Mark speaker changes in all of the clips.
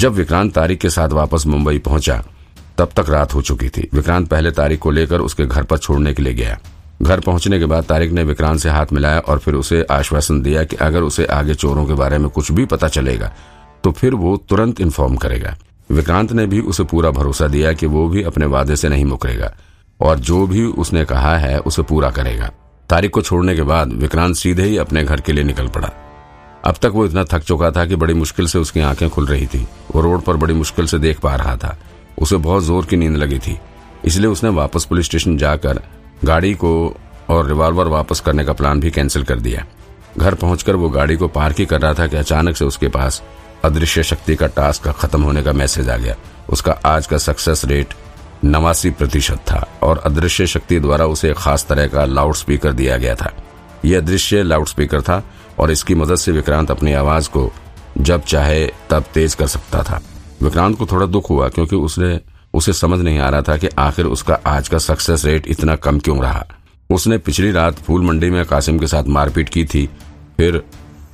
Speaker 1: जब विक्रांत तारिक के साथ वापस मुंबई पहुँचा, तब तक रात हो चुकी थी। विक्रांत पहले तारिक को लेकर उसके घर पर छोड़ने के लिए गया। घर पहुँचने के बाद तारिक ने विक्रांत से हाथ मिलाया और फिर उसे आश्वासन दिया कि अगर उसे आगे चोरों के बारे में कुछ भी पता चलेगा तो फिर वो तुरंत इन्फॉर्म करेगा। विक्रांत ने भी उसे पूरा भरोसा दिया कि वो भी अपने वादे से नहीं मुकरेगा और जो भी उसने कहा है, उसे पूरा करेगा। तारिक को छोड़ने के बाद विक्रांत सीधे ही अपने घर के लिए निकल पड़ा। अब तक वो इतना थक चुका था कि बड़ी मुश्किल से उसकी आँखें खुल रही थी। वो रोड पर बड़ी मुश्किल से देख पा रहा था। उसे बहुत ज़ोर की नींद लगी थी। इसलिए उसने वापस पुलिस स्टेशन जाकर गाड़ी को और रिवॉल्वर वापस करने का प्लान भी कैंसिल कर दिया। घर पहुंचकर वो गाड़ी को पार्क ही कर रहा था कि अचानक से उसके पास अदृश्य शक्ति का टास्क का खत्म होने का मैसेज आ गया। उसका आज का सक्सेस रेट नवासी प्रतिशत था और अदृश्य शक्ति द्वारा उसे खास तरह का लाउड स्पीकर दिया गया था। यह अदृश्य लाउड स्पीकर था और इसकी मदद से विक्रांत अपनी आवाज़ को जब चाहे तब तेज कर सकता था। विक्रांत को थोड़ा दुख हुआ क्योंकि उसने, उसे समझ नहीं आ रहा था कि आखिर उसका आज का सक्सेस रेट इतना कम क्यों रहा। उसने पिछली रात फूल मंडी में कासिम के साथ मारपीट की थी। फिर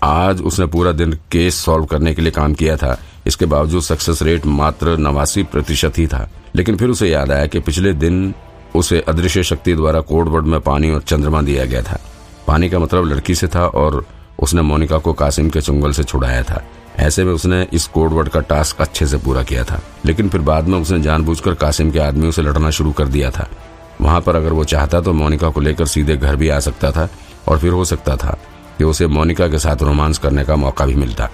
Speaker 1: आज उसने पूरा दिन केस सॉल्व करने के लिए काम किया था। इसके बावजूद सक्सेस रेट मात्र नवासी प्रतिशत ही था। लेकिन फिर उसे याद आया कि पिछले दिन उसे अदृश्य शक्ति द्वारा कोडवर्ड में पानी और चंद्रमा दिया गया था। पानी का मतलब लड़की से था और उसने मोनिका को कासिम के चुंगल से छुड़ाया था। ऐसे में उसने इस कोडवर्ड का टास्क अच्छे से पूरा किया था। लेकिन फिर बाद में उसने जानबूझकर कासिम के आदमियों से लड़ना शुरू कर दिया था। वहाँ पर अगर वो चाहता तो मोनिका को लेकर सीधे घर भी आ सकता था और फिर हो सकता था कि उसे मोनिका के साथ रोमांस करने का मौका भी मिलता।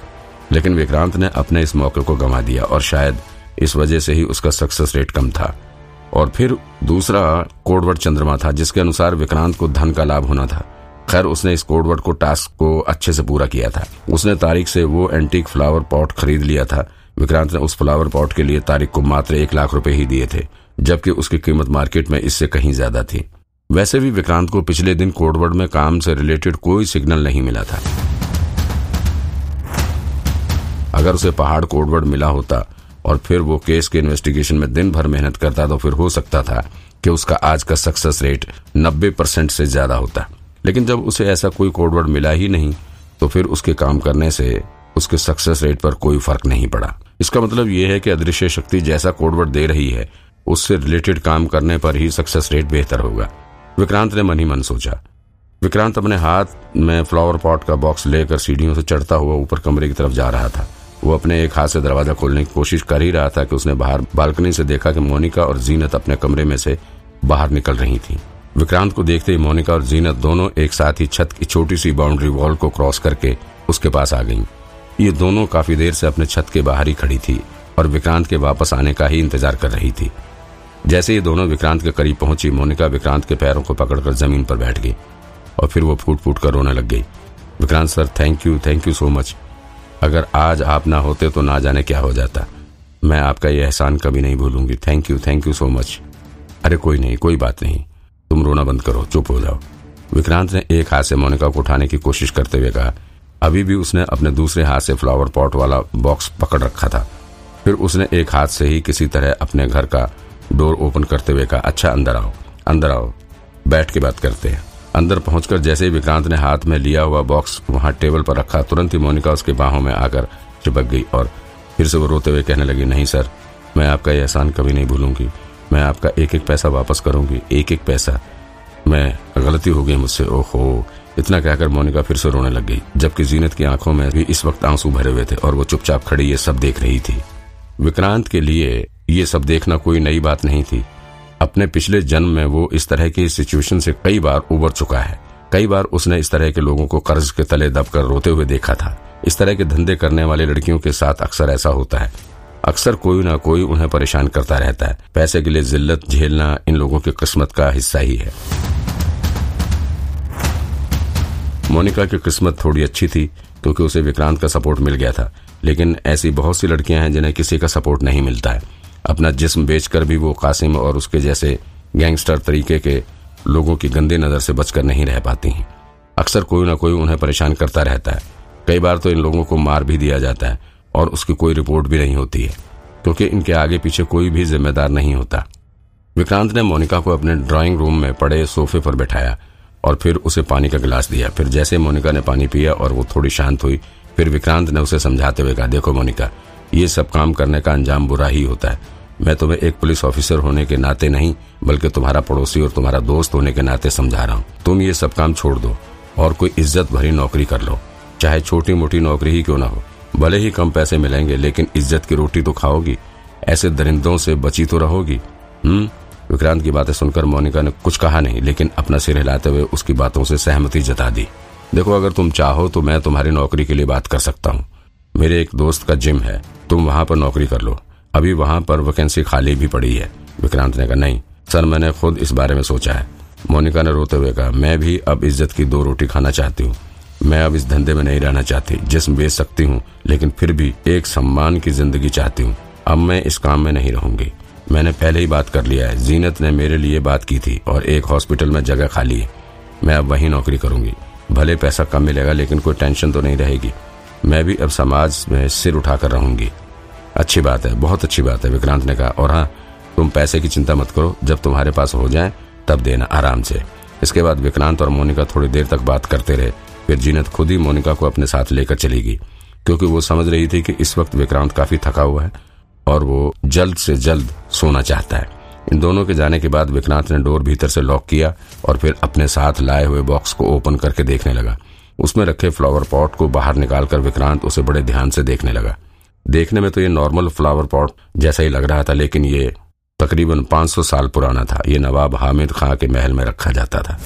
Speaker 1: लेकिन विक्रांत ने अपने इस मौके को गंवा दिया और शायद इस वजह से ही उसका सक्सेस रेट कम था। और फिर दूसरा कोडवर्ड चंद्रमा था, जिसके अनुसार विक्रांत को धन का लाभ होना था। खैर, उसने इस कोडवर्ड को टास्क को अच्छे से पूरा किया था। उसने तारिक से वो एंटीक फ्लावर पॉट खरीद लिया था। विक्रांत ने उस फ्लावर पॉट के लिए तारिक को मात्र एक लाख रुपए ही दिए थे, जबकि उसकी कीमत मार्केट में इससे कहीं ज़्यादा थी। वैसे भी विक्रांत को पिछले दिन कोडवर्ड में काम से रिलेटेड कोई सिग्नल नहीं मिला था। अगर उसे पहाड़ कोडवर्ड मिला होता और फिर वो केस के इन्वेस्टिगेशन में दिन भर मेहनत करता तो फिर हो सकता था कि उसका आज का सक्सेस रेट 90 परसेंट से ज़्यादा होता। लेकिन जब उसे ऐसा कोई कोडवर्ड मिला ही नहीं तो फिर उसके काम करने से उसके सक्सेस रेट पर कोई फ़र्क नहीं पड़ा। इसका मतलब यह है कि अदृश्य शक्ति जैसा कोडवर्ड दे रही है, उससे रिलेटेड काम करने पर ही सक्सेस रेट बेहतर होगा। विक्रांत ने मन ही मन सोचा। विक्रांत अपने हाथ में फ्लावर पॉट का बॉक्स लेकर सीढ़ियों से चढ़ता हुआ ऊपर कमरे की तरफ़ जा रहा था। वो अपने एक हाथ से दरवाज़ा खोलने की कोशिश कर ही रहा था कि उसने बाहर बालकनी से देखा कि मोनिका और जीनत अपने कमरे में से बाहर निकल रही थी। विक्रांत को देखते ही मोनिका और जीनत दोनों एक साथ ही छत की छोटी सी बाउंड्री वॉल को क्रॉस करके उसके पास आ गईं। ये दोनों काफ़ी देर से अपने छत के बाहर ही खड़ी थी और विक्रांत के वापस आने का ही इंतज़ार कर रही थी। जैसे ही दोनों विक्रांत के करीब पहुँची, मोनिका विक्रांत के पैरों को पकड़कर ज़मीन पर बैठ गई और फिर वो फूट फूट कर रोने लग गई। Vikrant, sir thank you thank you so much अगर आज आप ना होते तो ना जाने क्या हो जाता। मैं आपका ये एहसान कभी नहीं भूलूँगी। Thank you thank you so much अरे, कोई नहीं, कोई बात नहीं। तुम रोना बंद करो, चुप हो जाओ। विक्रांत ने एक हाथ से मोनिका को उठाने की कोशिश करते हुए कहा, अभी भी उसने अपने दूसरे हाथ से फ्लावर पॉट वाला बॉक्स पकड़ रखा था। फिर उसने एक हाथ से ही किसी तरह अपने घर का डोर ओपन करते हुए कहा अच्छा अंदर आओ अंदर आओ, बैठ के बात करते हैं। अंदर पहुंचकर जैसे ही विक्रांत ने हाथ में लिया हुआ बॉक्स वहाँ टेबल पर रखा, तुरंत ही मोनिका उसके बाहों में आकर चिपक गई और फिर से वो रोते हुए कहने लगी, नहीं, सर, मैं आपका ये एहसान कभी नहीं भूलूँगी। मैं आपका एक एक पैसा वापस करूँगी एक एक पैसा। मैं, गलती हो गई मुझसे, ओहो। इतना कहकर मोनिका फिर से रोने लग गई, जबकि जीनत की आँखों में भी इस वक्त आँसू भरे हुए थे और वो चुपचाप खड़ी ये सब देख रही थी। विक्रांत के लिए ये सब देखना कोई नई बात नहीं थी। अपने पिछले जन्म में वो इस तरह की सिचुएशन से कई बार उबर चुका है। कई बार उसने इस तरह के लोगों को कर्ज के तले दबकर रोते हुए देखा था। इस तरह के धंधे करने वाली लड़कियों के साथ अक्सर ऐसा होता है। अक्सर कोई ना कोई उन्हें परेशान करता रहता है। पैसे के लिए जिल्लत झेलना इन लोगों की किस्मत का हिस्सा ही है। मोनिका की किस्मत थोड़ी अच्छी थी, क्योंकि उसे विक्रांत का सपोर्ट मिल गया था। लेकिन ऐसी बहुत सी लड़कियाँ हैं जिन्हें किसी का सपोर्ट नहीं मिलता है। अपना जिस्म बेचकर भी वो कासिम और उसके जैसे गैंगस्टर तरीके के लोगों की गंदी नज़र से बचकर नहीं रह पाती हैं। अक्सर कोई ना कोई उन्हें परेशान करता रहता है। कई बार तो इन लोगों को मार भी दिया जाता है। और उसकी कोई रिपोर्ट भी नहीं होती है, क्योंकि इनके आगे पीछे कोई भी जिम्मेदार नहीं होता। विक्रांत ने मोनिका को अपने ड्राइंग रूम में पड़े सोफे पर बैठाया और फिर उसे पानी का गिलास दिया। फिर जैसे मोनिका ने पानी पिया और वो थोड़ी शांत हुई, फिर विक्रांत ने उसे समझाते हुए कहा, देखो मोनिका, ये सब काम करने का अंजाम बुरा ही होता है। मैं तुम्हें एक पुलिस ऑफिसर होने के नाते नहीं, बल्कि तुम्हारा पड़ोसी और तुम्हारा दोस्त होने के नाते समझा रहा हूँ। तुम ये सब काम छोड़ दो और कोई इज़्ज़त भरी नौकरी कर लो, चाहे छोटी मोटी नौकरी ही क्यों ना हो। भले ही कम पैसे मिलेंगे, लेकिन इज़्ज़त की रोटी तो खाओगी। ऐसे दरिंदों से बची तो रहोगी। हम्म? विक्रांत की बातें सुनकर मोनिका ने कुछ कहा नहीं, लेकिन अपना सिर हिलाते हुए उसकी बातों से सहमति जता दी। देखो, अगर तुम चाहो तो मैं तुम्हारी नौकरी के लिए बात कर सकता हूँ। मेरे एक दोस्त का जिम है। तुम वहाँ पर नौकरी कर लो। अभी वहाँ पर वैकेंसी खाली भी पड़ी है। विक्रांत ने कहा, नहीं, सर, मैंने खुद इस बारे में सोचा है। मोनिका ने रोते हुए कहा, मैं भी अब इज़्ज़त की दो रोटी खाना चाहती हूँ। मैं अब इस धंधे में नहीं रहना चाहती। जिसम बेच सकती हूँ, लेकिन फिर भी एक सम्मान की ज़िंदगी चाहती हूँ। अब मैं इस काम में नहीं रहूँगी। मैंने पहले ही बात कर लिया है। जीनत ने मेरे लिए बात की थी और एक हॉस्पिटल में जगह खाली है। मैं अब वहीं नौकरी करूँगी। भले पैसा कम मिलेगा, लेकिन कोई टेंशन तो नहीं रहेगी। मैं भी अब समाज में सिर उठाकर रहूँगी। अच्छी बात है, बहुत अच्छी बात है, विक्रांत ने कहा। और हाँ तुम पैसे की चिंता मत करो। जब तुम्हारे पास हो जाए, तब देना, आराम से। इसके बाद विक्रांत और मोनिका थोड़ी देर तक बात करते रहे। फिर जीनत खुद ही मोनिका को अपने साथ लेकर चली गई क्योंकि वो समझ रही थी कि इस वक्त विक्रांत काफ़ी थका हुआ है और वो जल्द से जल्द सोना चाहता है। इन दोनों के जाने के बाद विक्रांत ने डोर भीतर से लॉक किया और फिर अपने साथ लाए हुए बॉक्स को ओपन करके देखने लगा। उसमें रखे फ्लावर पॉट को बाहर निकालकर विक्रांत उसे बड़े ध्यान से देखने लगा। देखने में तो ये नॉर्मल फ्लावर पॉट जैसा ही लग रहा था, लेकिन ये तकरीबन 500 साल पुराना था। ये नवाब हामिद खां के महल में रखा जाता था।